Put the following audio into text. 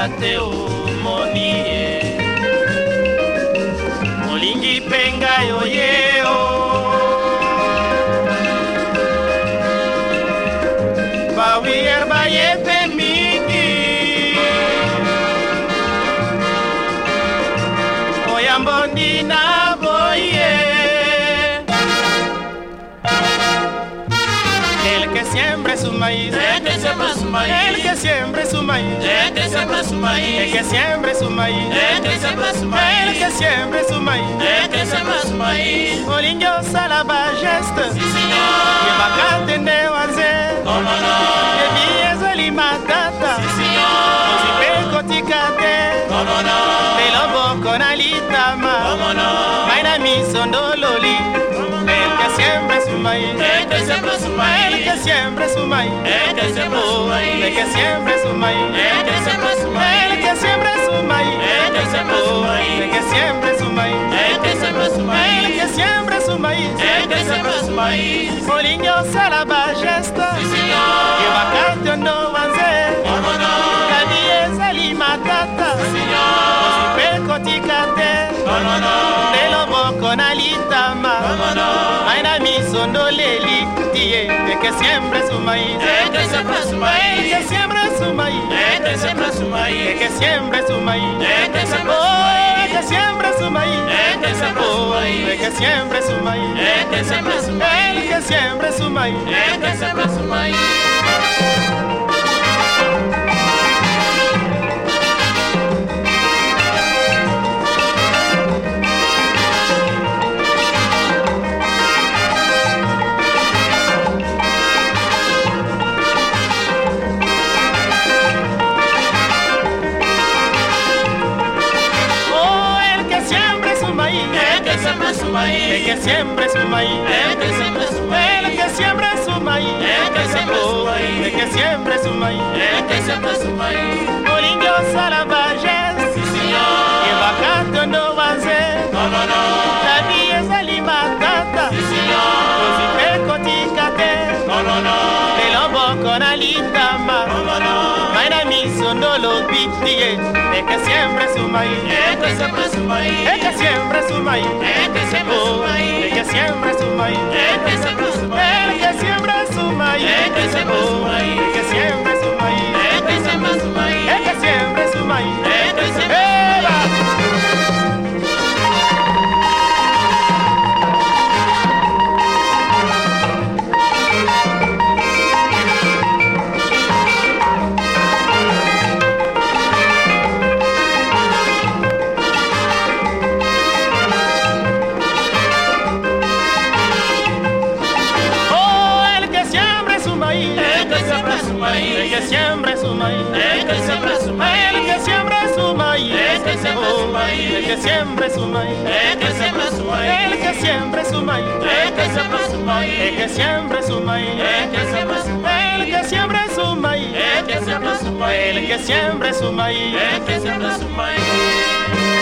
ya te umonie olingi penga yoyeo bawier bayepe mingi oyambo ndina boye. El que siempre su maíz siembra su maíz. El que siembre su maíz. El que siembra su maíz. El que siembre su maíz. El que siembra su maíz. El que siembre su maíz. El que siembra su maíz. Olinho salaba geste. Sí, señor. Que bacana entendeu a dizer. Cómo no. Que vies ali matata. Sí, señor. Ozipe kotikate. Cómo no. Maíz. El que siembra su El maíz. que siembre su maíz. El que siembra su Oh, maíz. el que siembre su maíz. El que siembra su maíz. El que siembre su maíz. El que siembra su Oh, maíz. el que siembre su maíz. El que siembra su El maíz. que siembre su maíz. El que siembra su maíz. Sí, Que bacana no vanze. Cómo no. Cabies ali matata. Kotikate. Cómo no. Pelo boko na litama. Sondoleli. El que siembre su maíz. Que siembra su maíz. que siembre su maíz. Que siembra su maíz. que siembre su maíz. El que siembra su Oh, maíz. que siembre su maíz. Que siembra su Oh, maíz. que siembre su maíz. Que siembra su maíz. Que siembra su maíz. El que siembra su El maíz. que siembre su maíz. El que siembra su maíz. El que siembre su maíz. El que siembre su Oh, maíz. El que siembre su maíz. El que siembra su maíz. Olinho salavajes. Sí, señor. Que bacana no vanze. Cómo no. La vie es ali matata. Sí, señor. Ozipe kotikate. Cómo no. Pelo boko na litama. Cómo no. Maina mi sondolo bitie. El que siembre su maíz. El que siembra su maíz. El que siembre su maíz. El que siembra su maíz. que siembre su maíz. El que siembra su maíz. que siembra su siembra su El maíz. que siembre su maíz. El que siembra su El maíz. que siembre su maíz. El que siembra su Oh, maíz. El que siembre su maíz. El que siembra su maíz. El que siembre su maíz. El que siembra su El maíz. que siembre su maíz. El que siembra su maíz. El que siembre su maíz. El que siembra su maíz. El que siembre su maíz. El que siembra su maíz.